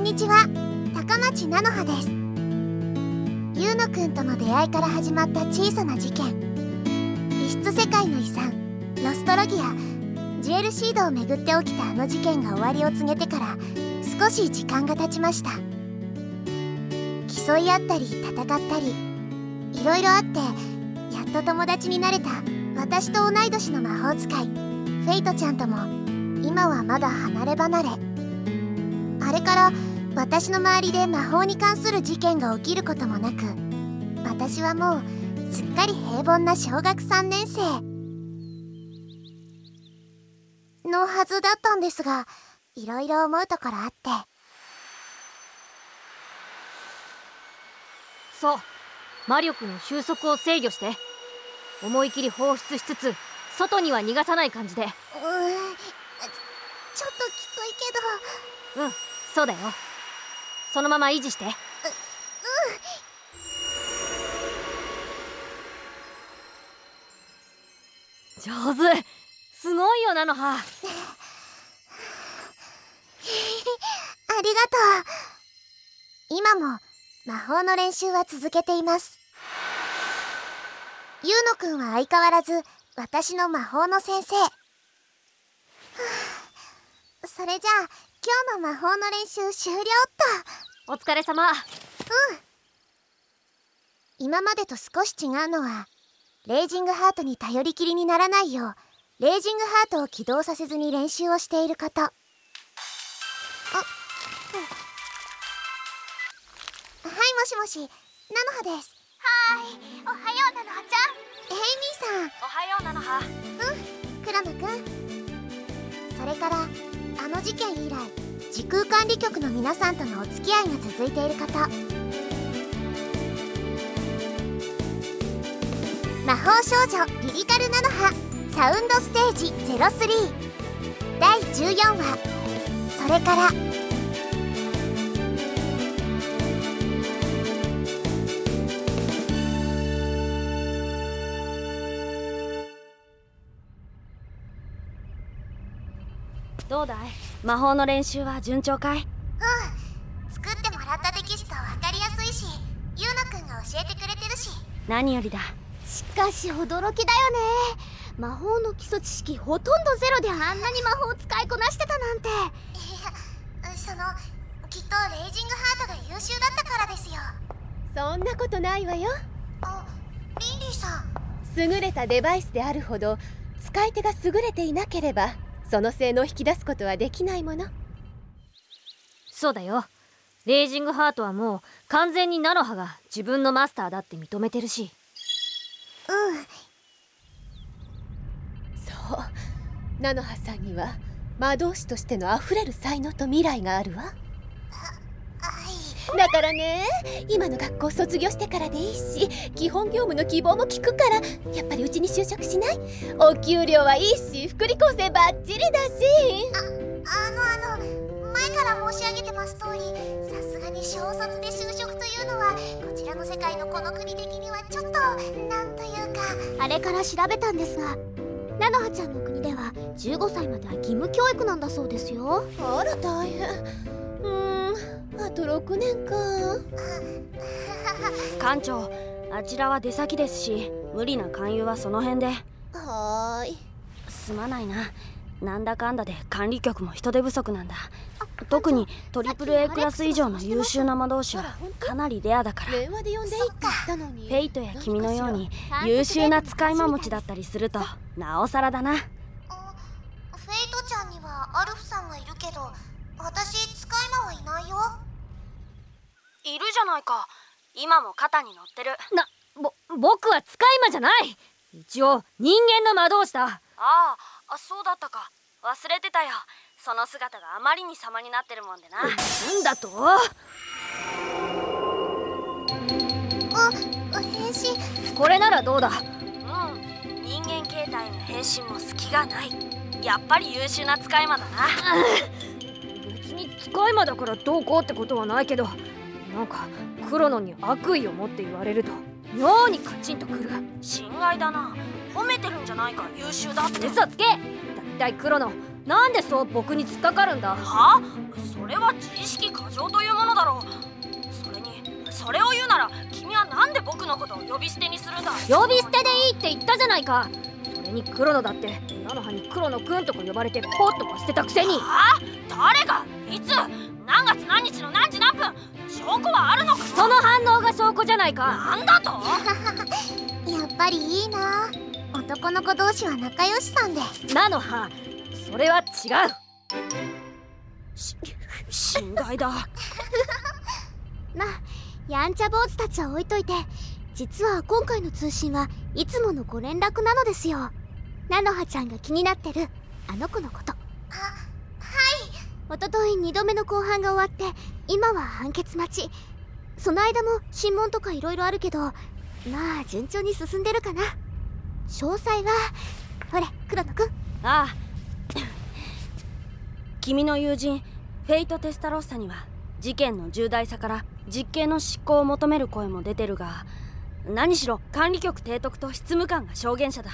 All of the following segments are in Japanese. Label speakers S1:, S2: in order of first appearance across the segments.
S1: んにちは。高町菜の葉です。ゆうのくんとの出会いから始まった小さな事件。異質世界の遺産ロストロギア。ジュエルシードをめぐって起きたあの事件が終わりを告げてから少し時間が経ちました。競い合ったり戦ったりいろいろあってやっと友達になれた私と同い年の魔法使いフェイトちゃんとも今はまだ離れ離れ。あれから私の周りで魔法に関する事件が起きることもなく私はもうすっかり平凡な小学3年生。のはずだったんですがいろいろ思うところあって。
S2: そう。魔力の収束を制御して。思い切り放出しつつ外には逃がさない感じで。
S1: うーん。ちょっときついけど。
S2: うんそうだよそのまま維持して。上手。すごいよなのは
S1: ありがとう。今も魔法の練習は続けています。ゆうのくんは相変わらず私の魔法の先生。それじゃあ今日の魔法の練習終了っと。
S2: お疲れ様。
S1: 今までと少し違うのはレイジングハートに頼りきりにならないようレイジングハートを起動させずに練習をしていること。あはいもしもし。菜の葉です。はーい。おはよう菜の葉ちゃん。ヘイミー
S2: おはようなのは
S1: さん。クラムくん。それからあの事件以来時空管理局の皆さんとのお付き合いが続いていること魔法少女リリカルなのはサウンドステージ03第14話。それから
S2: どうだい？魔法の練習は順調かい？
S1: うん。作ってもらったテキストわかりやすいしゆうのくんが教えてくれてるし。
S2: 何よりだ。
S3: しかし驚きだよね。魔法の基礎知識ほとんどゼロであんなに魔法を使いこなしてたなんて。
S1: いやそのきっとレイジングハートが優秀だったからですよ。
S4: そんなことないわよ。
S1: あリンリーさん。
S4: 優れたデバイスであるほど使い手が優れていなければその性能を引き出すことはできないもの。
S2: そうだよ。レイジングハートはもう完全にナノハが自分のマスターだって認めてるし。
S1: うん。
S4: そう。菜の葉さんには魔導士としてのあふれる才能と未来があるわ。
S1: はい
S4: だからね。今の学校卒業してからでいいし基本業務の希望も聞くからやっぱりうちに就職しない？お給料はいいし福利厚生バッチリだし。
S1: あのあの前から申し上げてます通りさすがに小卒で就職というのはこちらの世界のこの国的にはちょっとなんというか。
S3: あれから調べたんですが菜の葉ちゃんの国では15歳までは義務教育なんだそうですよ。
S4: あら大変あと6年か。
S2: 館長あちらは出先ですし無理な勧誘はその辺で。
S4: はーい。
S2: すまないな。なんだかんだで管理局も人手不足なんだ。特にトリプル A クラス以上の優秀な魔導士はかなりレアだから。
S4: 電話で呼んでいいって言ったのに。
S2: フェイトや君のように優秀な使い魔持ちだったりするとなおさらだな。
S1: あフェイトちゃんにはアルフさんがいるけど私使い魔はいないよ
S2: いるじゃないか。今も肩に乗ってる。なぼ僕は使い魔じゃない。一応人間の魔導士だ。あああそうだったか。忘れてたよ。その姿があまりに様になってるもんでな。なんだと？
S1: あ変身。
S2: これならどうだ？うん。人間形態への変身も隙がない。やっぱり優秀な使い魔だな。別に使い魔だからどうこうってことはないけどなんかクロノに悪意を持って言われると妙にカチンとくる。心外だな。褒めてるんじゃないか。優秀だって。嘘つけ。だいたいクロノなんでそう僕に突っかかるんだ。
S5: は？それは自意識過剰というものだろう。それにそれを言うなら君はなんで僕のことを呼び捨てにするんだ。
S2: 呼び捨てでいいって言ったじゃないか。それに黒野だって菜の葉に黒野くんとか呼ばれてポッとか捨てたくせに。
S5: は？誰が？いつ？証拠はあるのか
S2: その反応が証拠じゃないか。
S5: なんだと？
S1: やっぱりいいな。男の子同士は仲良しさんで。
S2: 菜の葉それは違う。
S5: し心外だ。
S3: まあやんちゃ坊主たちは置いといて実は今回の通信はいつものご連絡なのですよ。菜の葉ちゃんが気になってるあの子のこと。
S1: あはい
S3: おととい2度目の公判が終わって今は判決待ち。その間も審問とかいろいろあるけどまあ順調に進んでるかな。詳細はほれ黒野くん。
S5: ああ。君の友人フェイト・テスタロッサには事件の重大さから実刑の執行を求める声も出てるが何しろ管理局提督と執務官が証言者だ。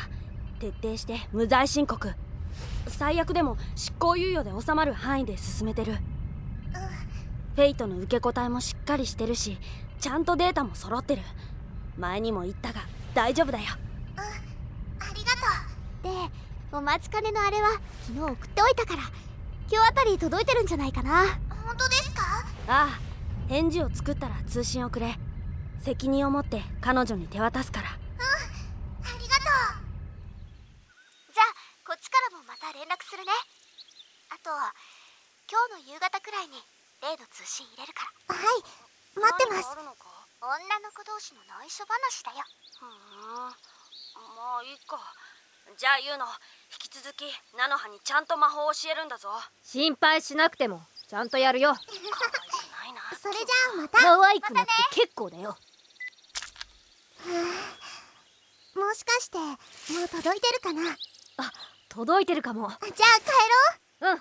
S5: 徹底して無罪申告。最悪でも執行猶予で収まる範囲で進めてる。フェイトの受け答えもしっかりしてるしちゃんとデータも揃ってる。前にも言ったが大丈夫だよ。
S1: ありがと
S3: でお待ちかねのあれは昨日送っておいたから今日あたり届いてるんじゃないかな。
S1: う本当ですか？
S5: ああ返事を作ったら通信をくれ。責任を持って彼女に手渡すから
S1: ありがと
S3: じゃあこっちからもまた連絡するねあと今日の夕方くらいに例の通信入れるから。
S1: うはい待ってます。
S5: 何かあるのか？
S3: 女の子同士の内緒話だよ。
S5: ふーん。まあいいか。じゃあユウノ引き続き菜の葉にちゃんと魔法を教えるんだぞ。
S2: 心配しなくてもちゃんとやるよ。
S5: 可愛くないな。
S1: それじゃあまた。
S2: 可愛くなって結構だよ。
S1: もしかしてもう届いてるかな？
S2: 届いてるかも。
S1: じゃあ帰ろう